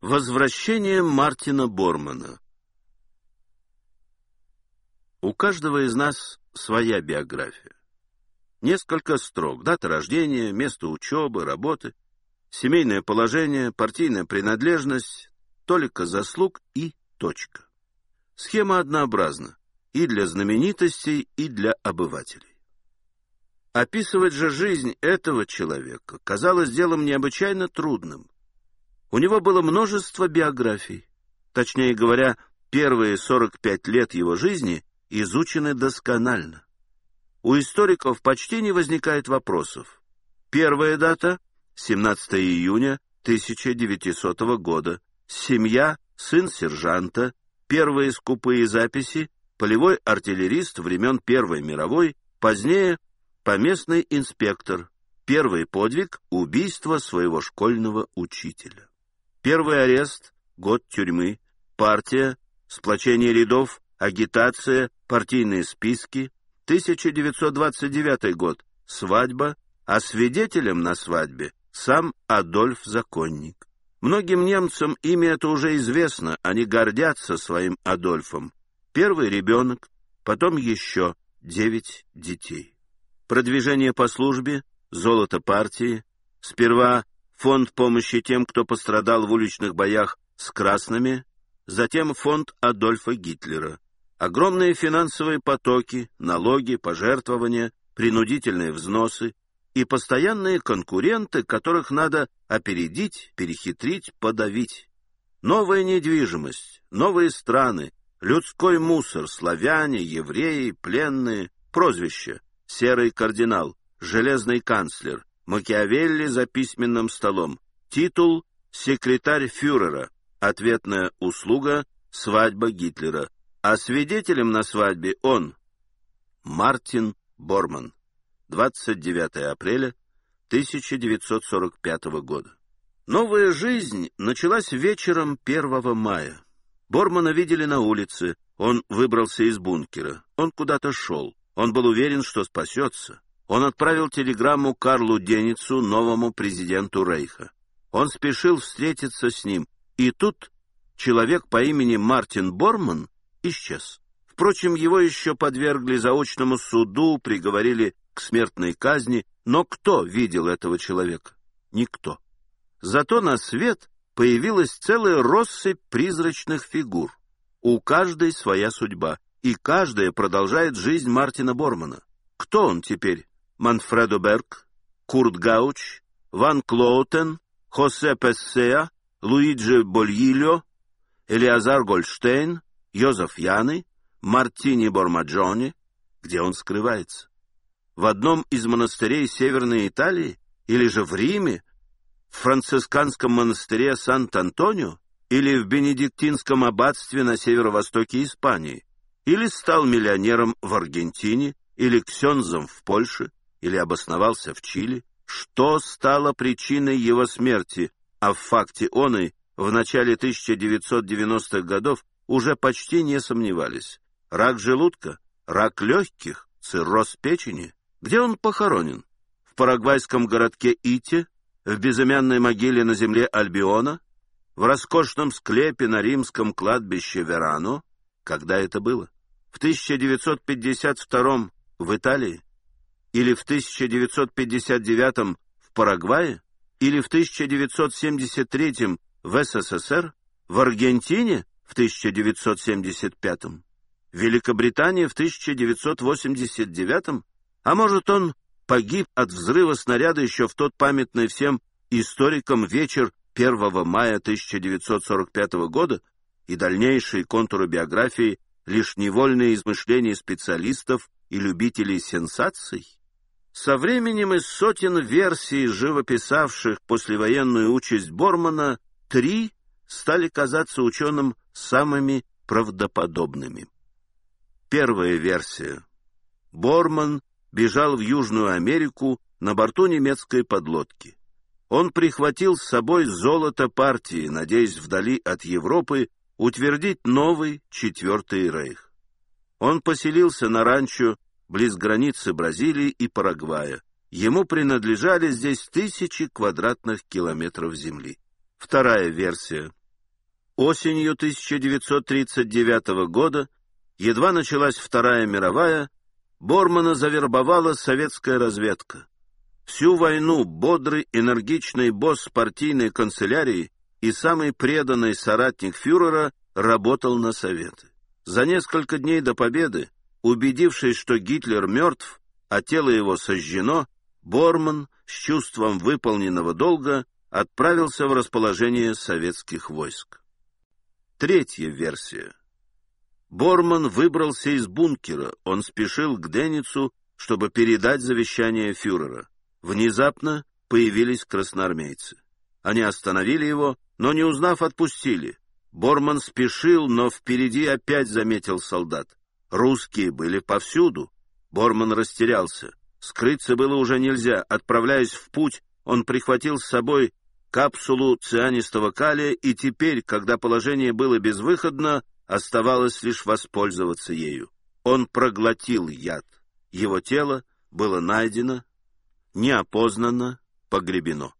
Возвращение Мартина Бормана У каждого из нас своя биография. Несколько строк, дата рождения, место учебы, работы, семейное положение, партийная принадлежность, толика заслуг и точка. Схема однообразна и для знаменитостей, и для обывателей. Описывать же жизнь этого человека казалось делом необычайно трудным. У него было множество биографий. Точнее говоря, первые 45 лет его жизни изучены досконально. У историков почти не возникает вопросов. Первая дата — 17 июня 1900 года. Семья, сын сержанта, первые скупые записи, полевой артиллерист времен Первой мировой, позднее поместный инспектор, первый подвиг — убийство своего школьного учителя. Первый арест, год тюрьмы, партия, сплочение рядов, агитация, партийные списки, 1929 год, свадьба, а свидетелем на свадьбе сам Адольф Законник. Многим немцам имя это уже известно, они гордятся своим Адольфом. Первый ребенок, потом еще девять детей. Продвижение по службе, золото партии, сперва фонд помощи тем, кто пострадал в уличных боях с красными, затем фонд Адольфа Гитлера. Огромные финансовые потоки, налоги, пожертвования, принудительные взносы и постоянные конкуренты, которых надо опередить, перехитрить, подавить. Новая недвижимость, новые страны, людской мусор, славяне, евреи, пленные, прозвища, серый кардинал, железный канцлер, Макиавелли за письменным столом. Титул «Секретарь фюрера». Ответная услуга «Свадьба Гитлера». А свидетелем на свадьбе он, Мартин Борман. 29 апреля 1945 года. Новая жизнь началась вечером 1 мая. Бормана видели на улице, он выбрался из бункера, он куда-то шел, он был уверен, что спасется. Он отправил телеграмму Карлу Деницу, новому президенту Рейха. Он спешил встретиться с ним, и тут человек по имени Мартин Борман исчез. Впрочем, его еще подвергли заочному суду, приговорили к смертной казни, но кто видел этого человека? Никто. Зато на свет появилась целая россыпь призрачных фигур. У каждой своя судьба, и каждая продолжает жизнь Мартина Бормана. Кто он теперь? Манфредо Берг, Курт Гауч, Ван Клоутен, Хосе Пессеа, Луиджи Больильо, Элиазар Гольштейн, Йозеф Яны, Мартини Бормаджони. Где он скрывается? В одном из монастырей Северной Италии? Или же в Риме? В францисканском монастыре Сант-Антонио? Или в бенедиктинском аббатстве на северо-востоке Испании? Или стал миллионером в Аргентине? Или ксензом в Польше? Или обосновался в Чили, что стало причиной его смерти, а в факте оной в начале 1990-х годов уже почти не сомневались. Рак желудка, рак легких, цирроз печени. Где он похоронен? В парагвайском городке Ите, в безымянной могиле на земле Альбиона, в роскошном склепе на римском кладбище Верано. Когда это было? В 1952 в Италии? Или в 1959 в Парагвае, или в 1973 в СССР, в Аргентине в 1975, в Великобритании в 1989, а может он погиб от взрыва снаряда еще в тот памятный всем историкам вечер 1 мая 1945 года и дальнейшие контуры биографии лишь невольные измышления специалистов и любителей сенсаций? Со временем из сотен версий, живописавших послевоенную участь Бормана, три стали казаться ученым самыми правдоподобными. Первая версия. Борман бежал в Южную Америку на борту немецкой подлодки. Он прихватил с собой золото партии, надеясь вдали от Европы утвердить новый Четвертый Рейх. Он поселился на ранчо близ границы Бразилии и Парагвая. Ему принадлежали здесь тысячи квадратных километров земли. Вторая версия. Осенью 1939 года, едва началась Вторая мировая, Бормана завербовала советская разведка. Всю войну бодрый, энергичный босс партийной канцелярии и самый преданный соратник фюрера работал на советы. За несколько дней до победы, убедившись, что Гитлер мертв, а тело его сожжено, Борман с чувством выполненного долга отправился в расположение советских войск. Третья версия. Борман выбрался из бункера, он спешил к Деницу, чтобы передать завещание фюрера. Внезапно появились красноармейцы. Они остановили его, но, не узнав, отпустили. Борман спешил, но впереди опять заметил солдат. Русские были повсюду. Борман растерялся. Скрыться было уже нельзя. Отправляясь в путь, он прихватил с собой капсулу цианистого калия, и теперь, когда положение было безвыходно, оставалось лишь воспользоваться ею. Он проглотил яд. Его тело было найдено, неопознанно, погребено.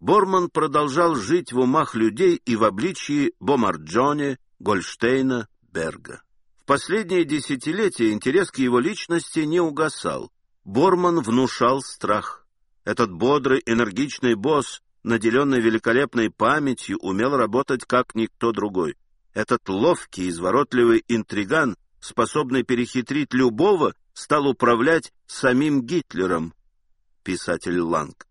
Борман продолжал жить в умах людей и в обличии Бомарджоне, Гольштейна, Берга. В последние десятилетия интерес к его личности не угасал. Борман внушал страх. Этот бодрый, энергичный босс, наделенный великолепной памятью, умел работать как никто другой. Этот ловкий, изворотливый интриган, способный перехитрить любого, стал управлять самим Гитлером, писатель Ланг.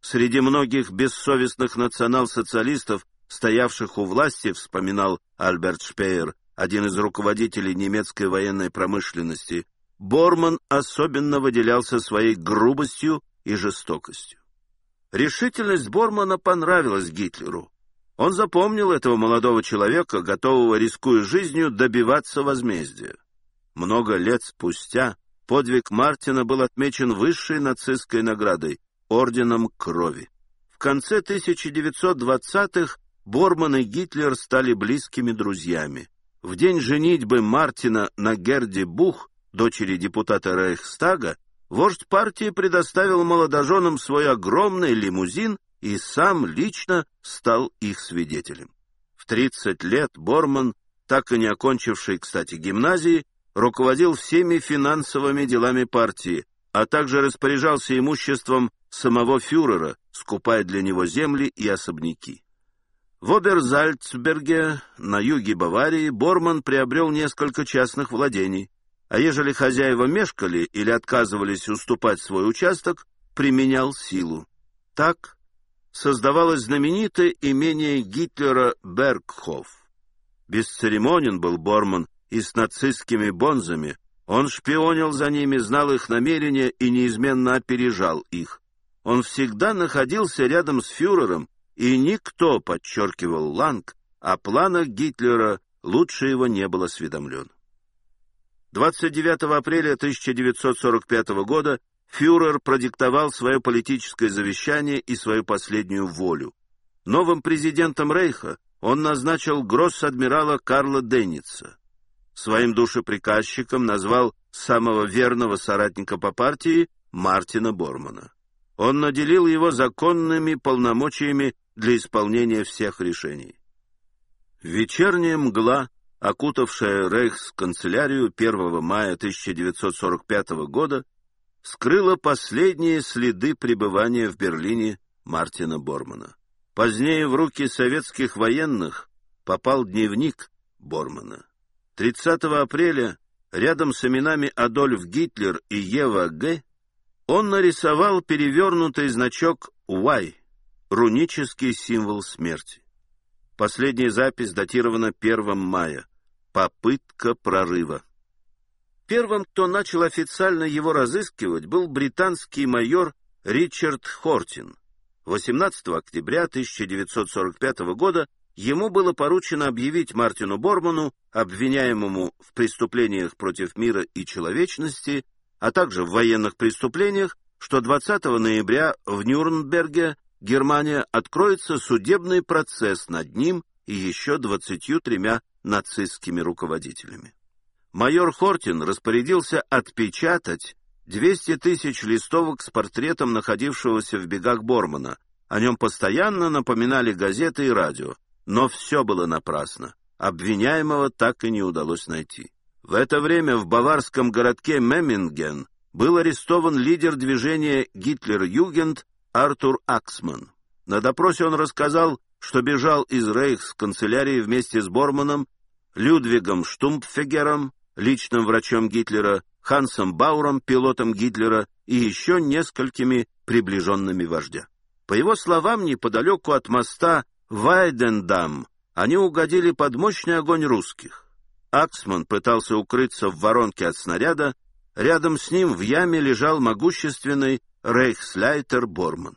Среди многих бессовестных национал-социалистов, стоявших у власти, вспоминал Альберт Шпеер, один из руководителей немецкой военной промышленности, Борман особенно выделялся своей грубостью и жестокостью. Решительность Бормана понравилась Гитлеру. Он запомнил этого молодого человека, готового, рискуя жизнью, добиваться возмездия. Много лет спустя подвиг Мартина был отмечен высшей нацистской наградой — Орденом Крови. В конце 1920-х Борман и Гитлер стали близкими друзьями. В день женитьбы Мартина на Герде Бух, дочери депутата Рейхстага, вождь партии предоставил молодоженам свой огромный лимузин и сам лично стал их свидетелем. В 30 лет Борман, так и не окончивший, кстати, гимназии, руководил всеми финансовыми делами партии, а также распоряжался имуществом самого фюрера, скупая для него земли и особняки. В Оберзальцберге, на юге Баварии, Борман приобрел несколько частных владений, а ежели хозяева мешкали или отказывались уступать свой участок, применял силу. Так создавалось знаменитое имение Гитлера Бергхоф. Бесцеремонен был Борман и с нацистскими бонзами, он шпионил за ними, знал их намерения и неизменно опережал их. Он всегда находился рядом с фюрером, и никто, подчеркивал Ланг, о планах Гитлера лучше его не был осведомлен. 29 апреля 1945 года фюрер продиктовал свое политическое завещание и свою последнюю волю. Новым президентом Рейха он назначил гросс-адмирала Карла Денница. Своим душеприказчиком назвал самого верного соратника по партии Мартина Бормана. Он наделил его законными полномочиями для исполнения всех решений. Вечерняя мгла, окутавшая Рейхсканцелярию 1 мая 1945 года, скрыла последние следы пребывания в Берлине Мартина Бормана. Позднее в руки советских военных попал дневник Бормана. 30 апреля рядом с именами Адольф Гитлер и Ева Г. он нарисовал перевернутый значок Y, рунический символ смерти. Последняя запись датирована 1 мая. Попытка прорыва. Первым, кто начал официально его разыскивать, был британский майор Ричард Хортин. 18 октября 1945 года ему было поручено объявить Мартину Борману, обвиняемому в преступлениях против мира и человечности, а также в военных преступлениях, что 20 ноября в Нюрнберге, Германия, откроется судебный процесс над ним и еще 23 нацистскими руководителями майор Хортин распорядился отпечатать 200 тысяч листовок с портретом находившегося в бегах Бормана. О нем постоянно напоминали газеты и радио. Но все было напрасно. Обвиняемого так и не удалось найти. В это время в баварском городке Мемминген был арестован лидер движения «Гитлер-Югенд» Артур Аксман. На допросе он рассказал, что бежал из рейхс-канцелярии вместе с Борманом, Людвигом Штумпфегером, личным врачом Гитлера, Хансом Бауром, пилотом Гитлера и еще несколькими приближенными вождя. По его словам, неподалеку от моста Вайдендам они угодили под мощный огонь русских. Аксман пытался укрыться в воронке от снаряда, рядом с ним в яме лежал могущественный рейхсляйтер Борман.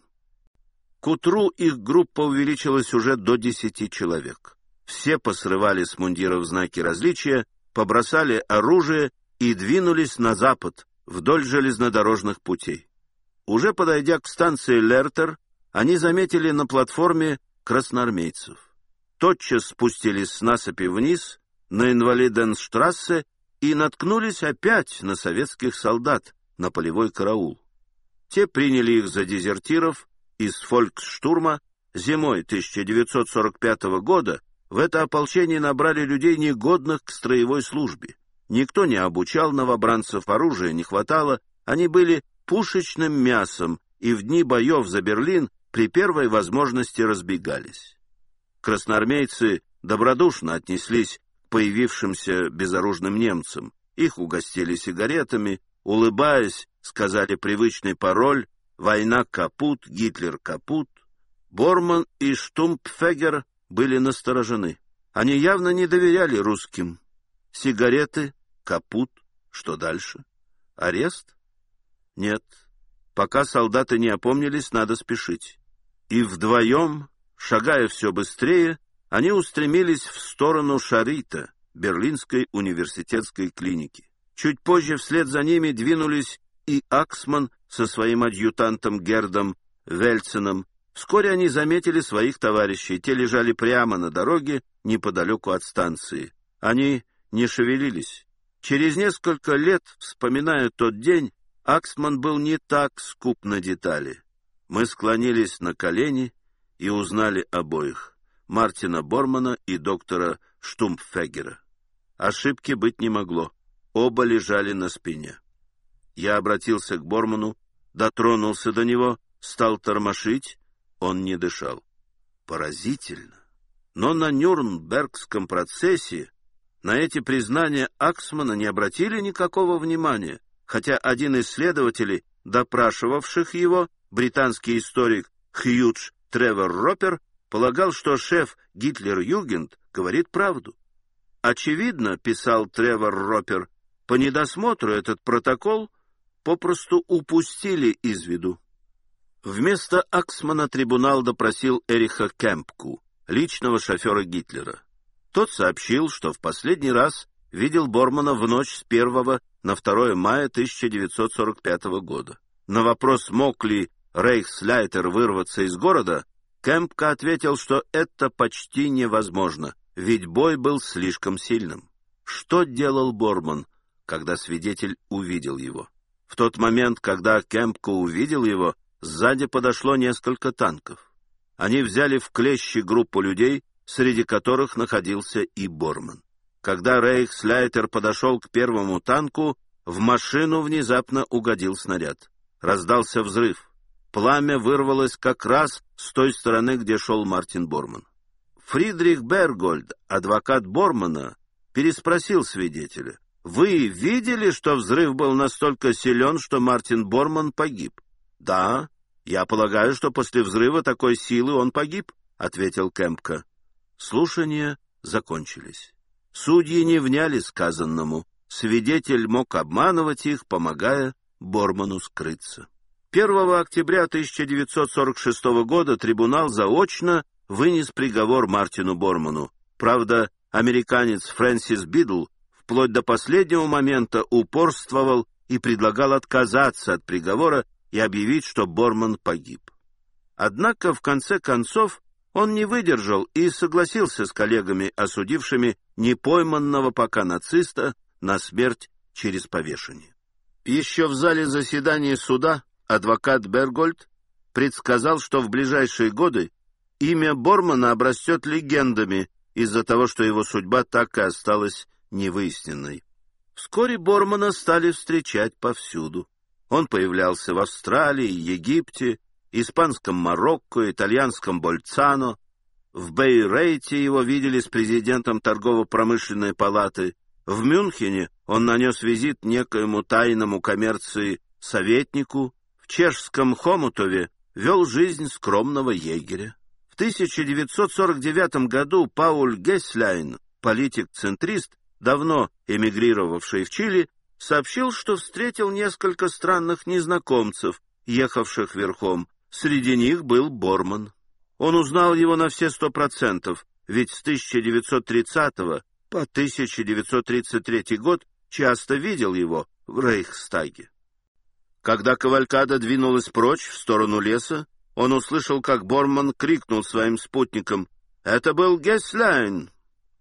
К утру их группа увеличилась уже до десяти человек. Все посрывали с мундиров знаки различия, побросали оружие и двинулись на запад, вдоль железнодорожных путей. Уже подойдя к станции Лертер, они заметили на платформе красноармейцев. Тотчас спустились с насыпи вниз, на Инвалиденштрассе, и наткнулись опять на советских солдат, на полевой караул. Те приняли их за дезертиров из фольксштурма. Зимой 1945 года в это ополчение набрали людей, негодных к строевой службе. Никто не обучал новобранцев, оружия не хватало, они были пушечным мясом и в дни боев за Берлин при первой возможности разбегались. Красноармейцы добродушно отнеслись к появившимся безоружным немцам. Их угостили сигаретами, улыбаясь, сказали привычный пароль «Война капут, Гитлер капут». Борман и Штумпфегер были насторожены. Они явно не доверяли русским. Сигареты, капут, что дальше? Арест? Нет. Пока солдаты не опомнились, надо спешить. И вдвоем, шагая все быстрее, они устремились в сторону Шарита, Берлинской университетской клиники. Чуть позже вслед за ними двинулись и Аксман со своим адъютантом Гердом Вельценом. Вскоре они заметили своих товарищей. Те лежали прямо на дороге неподалеку от станции. Они не шевелились. Через несколько лет, вспоминая тот день, Аксман был не так скуп на детали. Мы склонились на колени и узнали обоих — Мартина Бормана и доктора Штумпфегера. Ошибки быть не могло. Оба лежали на спине. Я обратился к Борману, дотронулся до него, стал тормошить, он не дышал. Поразительно. Но на Нюрнбергском процессе на эти признания Аксмана не обратили никакого внимания, хотя один из следователей, допрашивавших его, британский историк Хьюдж Тревор Ропер, полагал, что шеф Гитлер-Югент говорит правду. Очевидно, писал Тревор Ропер, по недосмотру этот протокол попросту упустили из виду. Вместо Аксмана трибунал допросил Эриха Кемпку, личного шофера Гитлера. Тот сообщил, что в последний раз видел Бормана в ночь с 1 на 2 мая 1945 года. На вопрос, мог ли Рейхсляйтер вырваться из города, Кемпка ответил, что это почти невозможно, ведь бой был слишком сильным. Что делал Борман, когда свидетель увидел его? В тот момент, когда Кемпко увидел его, сзади подошло несколько танков. Они взяли в клещи группу людей, среди которых находился и Борман. Когда Рейхсляйтер подошел к первому танку, в машину внезапно угодил снаряд. Раздался взрыв. Пламя вырвалось как раз с той стороны, где шел Мартин Борман. Фридрих Бергольд, адвокат Бормана, переспросил свидетеля. «Вы видели, что взрыв был настолько силен, что Мартин Борман погиб?» «Да, я полагаю, что после взрыва такой силы он погиб», — ответил Кемпка. Слушания закончились. Судьи не вняли сказанному. Свидетель мог обманывать их, помогая Борману скрыться. 1 октября 1946 года трибунал заочно вынес приговор Мартину Борману. Правда, американец Фрэнсис Бидл вплоть до последнего момента упорствовал и предлагал отказаться от приговора и объявить, что Борман погиб. Однако, в конце концов, он не выдержал и согласился с коллегами, осудившими непойманного пока нациста на смерть через повешение. Еще в зале заседания суда адвокат Бергольд предсказал, что в ближайшие годы имя Бормана обрастет легендами из-за того, что его судьба так и осталась невыясненной. Вскоре Бормана стали встречать повсюду. Он появлялся в Австралии, Египте, испанском Марокко, итальянском Больцано. В Бейрейте его видели с президентом торгово-промышленной палаты. В Мюнхене он нанес визит некоему тайному коммерции советнику. В чешском Хомутове вел жизнь скромного егеря. В 1949 году Пауль Гесляйн, политик-центрист, давно эмигрировавший в Чили, сообщил, что встретил несколько странных незнакомцев, ехавших верхом. Среди них был Борман. Он узнал его на все сто процентов, ведь с 1930 по 1933 год часто видел его в Рейхстаге. Когда кавалькада двинулась прочь в сторону леса, он услышал, как Борман крикнул своим спутникам «Это был Гесляйн!».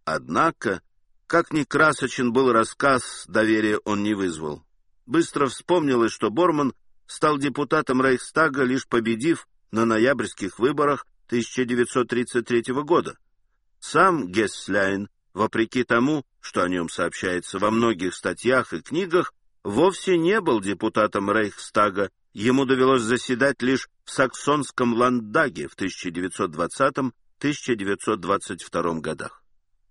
Однако как ни красочен был рассказ, доверия он не вызвал. Быстро вспомнилось, что Борман стал депутатом Рейхстага, лишь победив на ноябрьских выборах 1933 года. Сам Гессляйн, вопреки тому, что о нем сообщается во многих статьях и книгах, вовсе не был депутатом Рейхстага, ему довелось заседать лишь в саксонском Ланддаге в 1920-1922 годах.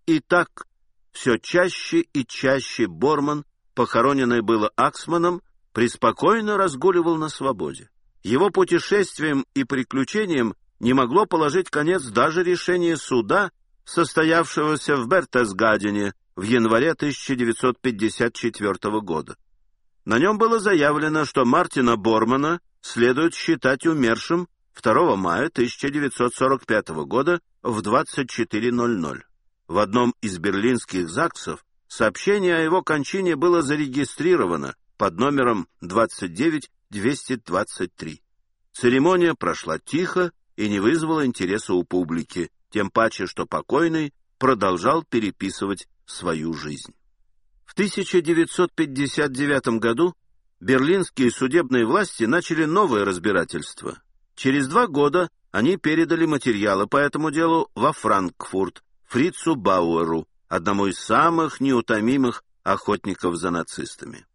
Итак, все чаще и чаще Борман, похороненный было Аксманом, преспокойно разгуливал на свободе. Его путешествиям и приключениям не могло положить конец даже решение суда, состоявшегося в Бертесгадене в январе 1954 года. На нем было заявлено, что Мартина Бормана следует считать умершим 2 мая 1945 года в 24.00. В одном из берлинских ЗАГСов сообщение о его кончине было зарегистрировано под номером 29223. Церемония прошла тихо и не вызвала интереса у публики, тем паче, что покойный продолжал переписывать свою жизнь. В 1959 году берлинские судебные власти начали новое разбирательство. Через два года они передали материалы по этому делу во Франкфурт, Фрицу Бауэру, одному из самых неутомимых охотников за нацистами.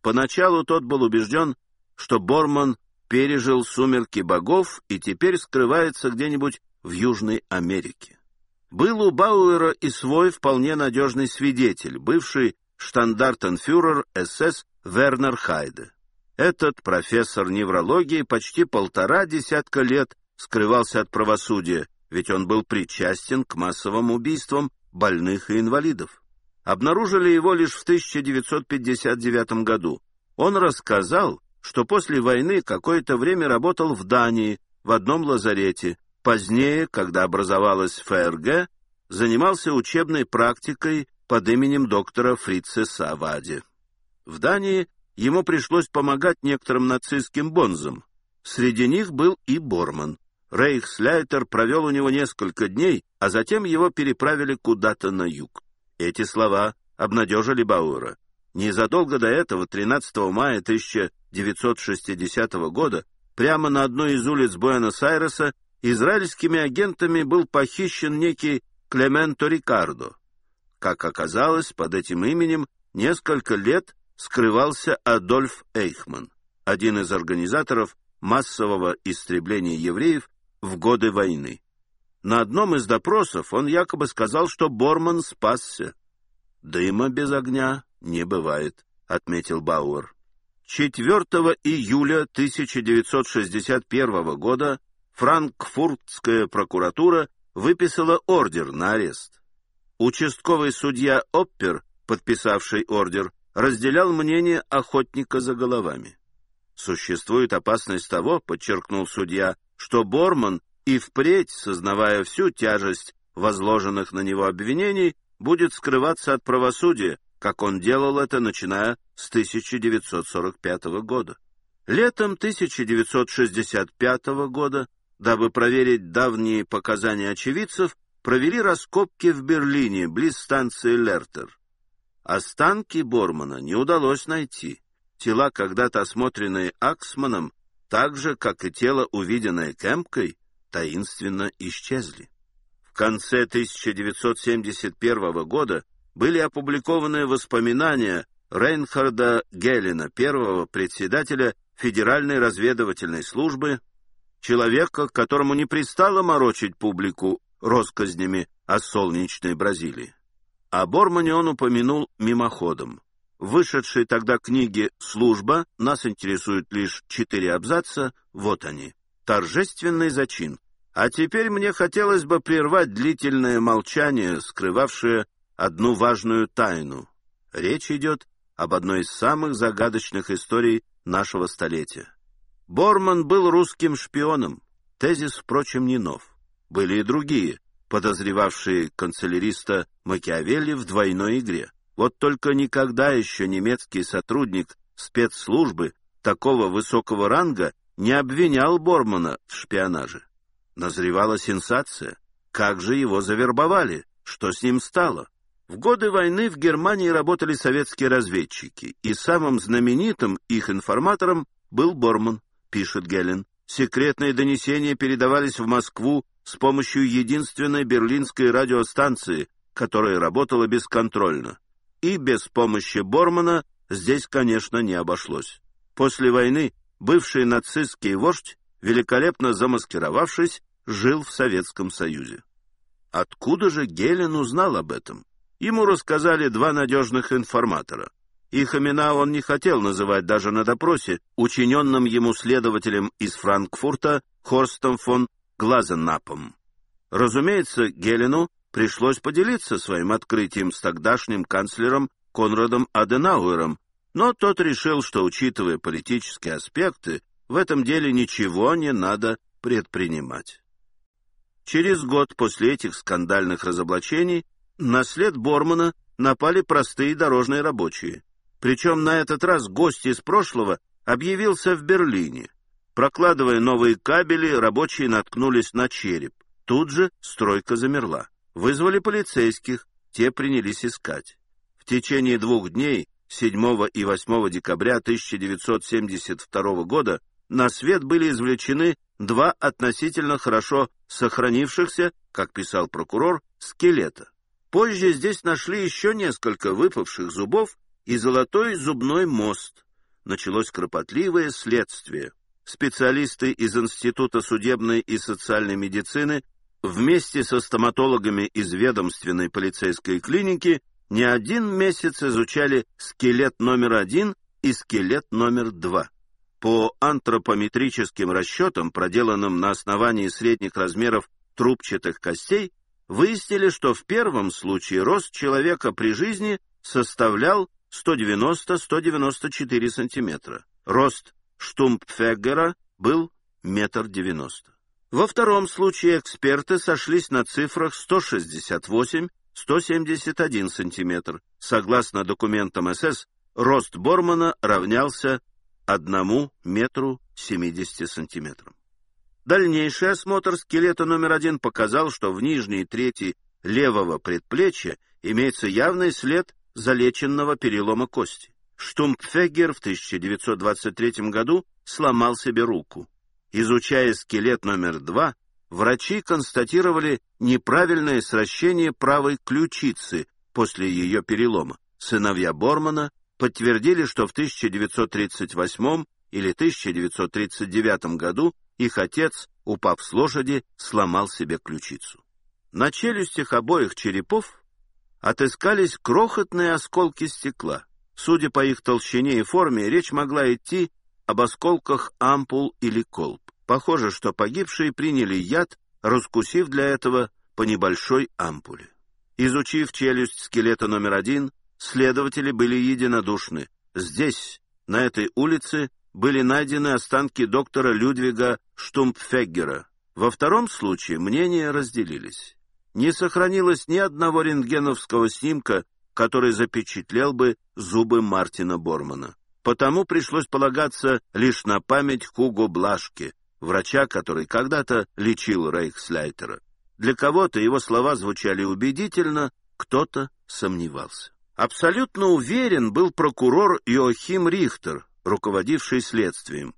Поначалу тот был убежден, что Борман пережил сумерки богов и теперь скрывается где-нибудь в Южной Америке. Был у Бауэра и свой вполне надежный свидетель, бывший штандартенфюрер СС Вернер Хайде. Этот профессор неврологии почти полтора десятка лет скрывался от правосудия ведь он был причастен к массовым убийствам больных и инвалидов. Обнаружили его лишь в 1959 году. Он рассказал, что после войны какое-то время работал в Дании, в одном лазарете. Позднее, когда образовалась ФРГ, занимался учебной практикой под именем доктора Фрице Савади. В Дании ему пришлось помогать некоторым нацистским бонзам. Среди них был и Борман. Рейхсляйтер провел у него несколько дней, а затем его переправили куда-то на юг. Эти слова обнадежили Бауэра. Незадолго до этого, 13 мая 1960 года, прямо на одной из улиц Буэнос-Айреса израильскими агентами был похищен некий Клементо Рикардо. Как оказалось, под этим именем несколько лет скрывался Адольф Эйхман, один из организаторов массового истребления евреев в годы войны. На одном из допросов он якобы сказал, что Борман спасся. «Дыма без огня не бывает», — отметил Бауэр. 4 июля 1961 года Франкфуртская прокуратура выписала ордер на арест. Участковый судья Оппер, подписавший ордер, разделял мнение охотника за головами. Существует опасность того, подчеркнул судья, что Борман и впредь, сознавая всю тяжесть возложенных на него обвинений, будет скрываться от правосудия, как он делал это, начиная с 1945 года. Летом 1965 года, дабы проверить давние показания очевидцев, провели раскопки в Берлине, близ станции Лертер. Останки Бормана не удалось найти. Тела, когда-то осмотренные Аксманом, так же, как и тело, увиденное Кемпкой, таинственно исчезли. В конце 1971 года были опубликованы воспоминания Рейнхарда Геллена, первого председателя Федеральной разведывательной службы, человека, которому не пристало морочить публику россказнями о солнечной Бразилии. О Бормане он упомянул мимоходом. Вышедшей тогда книге «Служба» нас интересуют лишь четыре абзаца, вот они. Торжественный зачин. А теперь мне хотелось бы прервать длительное молчание, скрывавшее одну важную тайну. Речь идет об одной из самых загадочных историй нашего столетия. Борман был русским шпионом. Тезис, впрочем, не нов. Были и другие, подозревавшие канцеляриста Макиавелли в двойной игре. Вот только никогда еще немецкий сотрудник спецслужбы такого высокого ранга не обвинял Бормана в шпионаже. Назревала сенсация. Как же его завербовали? Что с ним стало? В годы войны в Германии работали советские разведчики, и самым знаменитым их информатором был Борман, пишет Гелен. Секретные донесения передавались в Москву с помощью единственной берлинской радиостанции, которая работала бесконтрольно. И без помощи Бормана здесь, конечно, не обошлось. После войны бывший нацистский вождь, великолепно замаскировавшись, жил в Советском Союзе. Откуда же Гелен узнал об этом? Ему рассказали два надежных информатора. Их имена он не хотел называть даже на допросе, учиненном ему следователем из Франкфурта Хорстом фон Глазенапом. Разумеется, Гелену пришлось поделиться своим открытием с тогдашним канцлером Конрадом Аденауэром, но тот решил, что, учитывая политические аспекты, в этом деле ничего не надо предпринимать. Через год после этих скандальных разоблачений на след Бормана напали простые дорожные рабочие. Причем на этот раз гость из прошлого объявился в Берлине. Прокладывая новые кабели, рабочие наткнулись на череп. Тут же стройка замерла. Вызвали полицейских, те принялись искать. В течение двух дней, 7 и 8 декабря 1972 года, на свет были извлечены два относительно хорошо сохранившихся, как писал прокурор, скелета. Позже здесь нашли еще несколько выпавших зубов и золотой зубной мост. Началось кропотливое следствие. Специалисты из Института судебной и социальной медицины вместе со стоматологами из ведомственной полицейской клиники не один месяц изучали скелет номер один и скелет номер два. По антропометрическим расчетам, проделанным на основании средних размеров трубчатых костей, выяснили, что в первом случае рост человека при жизни составлял 190-194 сантиметра. Рост Штумпфеггера был метр девяносто. Во втором случае эксперты сошлись на цифрах 168-171 сантиметр. Согласно документам СС, рост Бормана равнялся 1 метру 70 сантиметрам. Дальнейший осмотр скелета номер один показал, что в нижней трети левого предплечья имеется явный след залеченного перелома кости. Штумпфегер в 1923 году сломал себе руку. Изучая скелет номер два, врачи констатировали неправильное сращение правой ключицы после ее перелома. Сыновья Бормана подтвердили, что в 1938 или 1939 году их отец, упав с лошади, сломал себе ключицу. На челюстях обоих черепов отыскались крохотные осколки стекла. Судя по их толщине и форме, речь могла идти об осколках ампул или колб. Похоже, что погибшие приняли яд, раскусив для этого по небольшой ампуле. Изучив челюсть скелета номер один, следователи были единодушны. Здесь, на этой улице, были найдены останки доктора Людвига Штумпфеггера. Во втором случае мнения разделились. Не сохранилось ни одного рентгеновского снимка, который запечатлел бы зубы Мартина Бормана. Потому пришлось полагаться лишь на память Хуго Блашки, врача, который когда-то лечил Рейхсляйтера. Для кого-то его слова звучали убедительно, кто-то сомневался. Абсолютно уверен был прокурор Иохим Рихтер, руководивший следствием.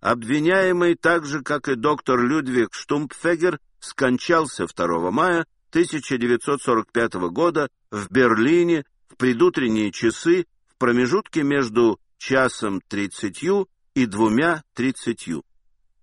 Обвиняемый, так же, как и доктор Людвиг Штумпфегер, скончался 2 мая 1945 года в Берлине в предутренние часы в промежутке между часом тридцатью и двумя тридцатью.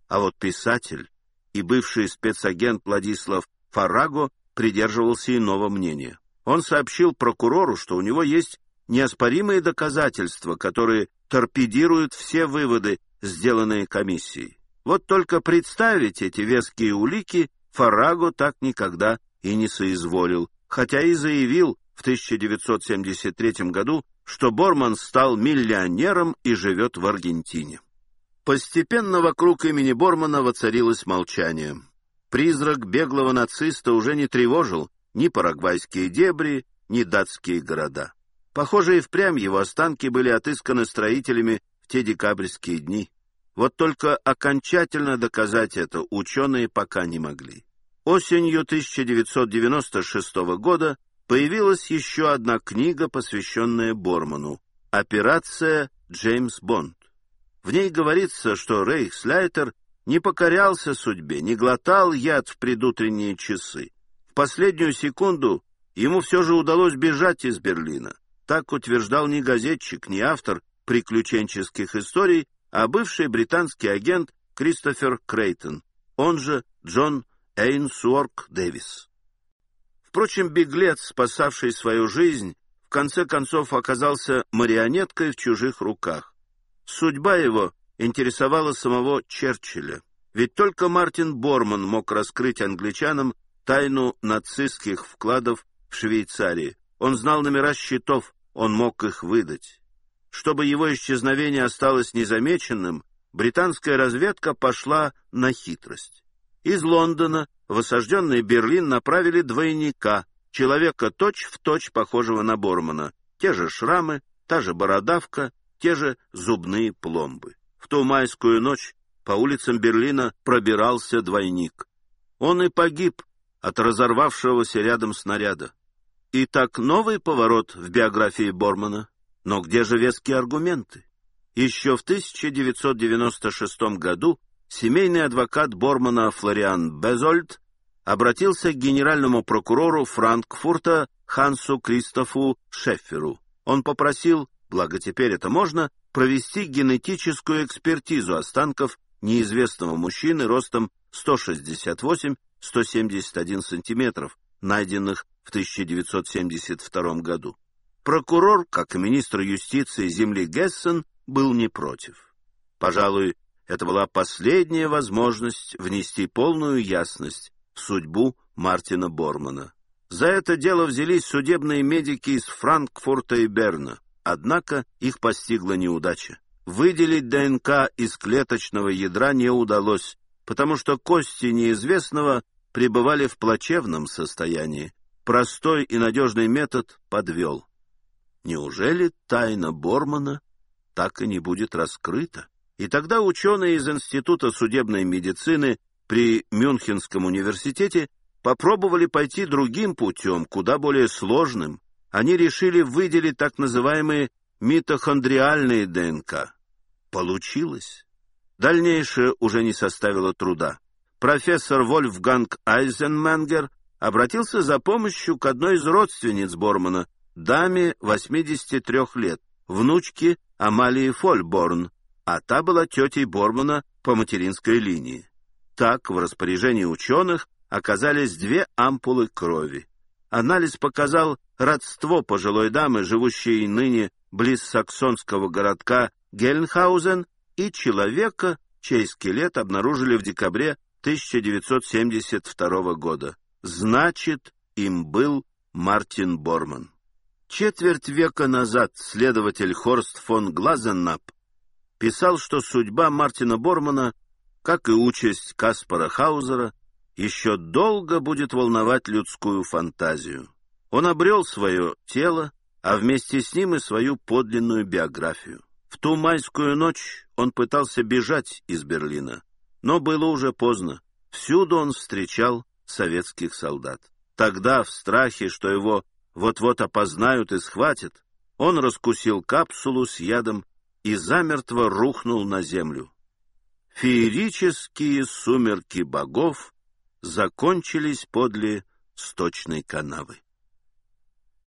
А вот писатель и бывший спецагент Владислав Фараго придерживался иного мнения. Он сообщил прокурору, что у него есть неоспоримые доказательства, которые торпедируют все выводы, сделанные комиссией. Вот только представить эти веские улики Фараго так никогда и не соизволил, хотя и заявил в 1973 году, что Борман стал миллионером и живет в Аргентине. Постепенно вокруг имени Бормана воцарилось молчание. Призрак беглого нациста уже не тревожил ни парагвайские дебри, ни датские города. Похоже, и впрямь его останки были отысканы строителями в те декабрьские дни. Вот только окончательно доказать это ученые пока не могли. Осенью 1996 года появилась еще одна книга, посвященная Борману «Операция Джеймс Бонд». В ней говорится, что Рейхсляйтер не покорялся судьбе, не глотал яд в предутренние часы. В последнюю секунду ему все же удалось бежать из Берлина. Так утверждал не газетчик, не автор приключенческих историй, а бывший британский агент Кристофер Крейтон, он же Джон Эйнсуорк Дэвис. Впрочем, беглец, спасавший свою жизнь, в конце концов оказался марионеткой в чужих руках. Судьба его интересовала самого Черчилля, ведь только Мартин Борман мог раскрыть англичанам тайну нацистских вкладов в Швейцарии. Он знал номера счетов, он мог их выдать. Чтобы его исчезновение осталось незамеченным, британская разведка пошла на хитрость. Из Лондона в осажденный Берлин направили двойника, человека точь-в-точь точь похожего на Бормана, те же шрамы, та же бородавка, те же зубные пломбы. В ту майскую ночь по улицам Берлина пробирался двойник. Он и погиб от разорвавшегося рядом снаряда. И так новый поворот в биографии Бормана. Но где же веские аргументы? Еще в 1996 году семейный адвокат Бормана Флориан Безольд обратился к генеральному прокурору Франкфурта Хансу Кристофу Шефферу. Он попросил благо теперь это можно, провести генетическую экспертизу останков неизвестного мужчины ростом 168-171 сантиметров, найденных в 1972 году. Прокурор, как и министр юстиции земли Гессен, был не против. Пожалуй, это была последняя возможность внести полную ясность в судьбу Мартина Бормана. За это дело взялись судебные медики из Франкфурта и Берна. Однако их постигла неудача. Выделить ДНК из клеточного ядра не удалось, потому что кости неизвестного пребывали в плачевном состоянии. Простой и надежный метод подвел. Неужели тайна Бормана так и не будет раскрыта? И тогда ученые из Института судебной медицины при Мюнхенском университете попробовали пойти другим путем, куда более сложным, они решили выделить так называемые митохондриальные ДНК. Получилось. Дальнейшее уже не составило труда. Профессор Вольфганг Айзенменгер обратился за помощью к одной из родственниц Бормана, даме 83 лет, внучке Амалии Фольборн, а та была тетей Бормана по материнской линии. Так в распоряжении ученых оказались две ампулы крови. Анализ показал родство пожилой дамы, живущей ныне близ саксонского городка Гельнхаузен, и человека, чей скелет обнаружили в декабре 1972 года. Значит, им был Мартин Борман. Четверть века назад следователь Хорст фон Глазеннап писал, что судьба Мартина Бормана, как и участь Каспара Хаузера, еще долго будет волновать людскую фантазию. Он обрел свое тело, а вместе с ним и свою подлинную биографию. В ту майскую ночь он пытался бежать из Берлина, но было уже поздно. Всюду он встречал советских солдат. Тогда, в страхе, что его вот-вот опознают и схватят, он раскусил капсулу с ядом и замертво рухнул на землю. феерические сумерки богов закончились подле сточной канавы.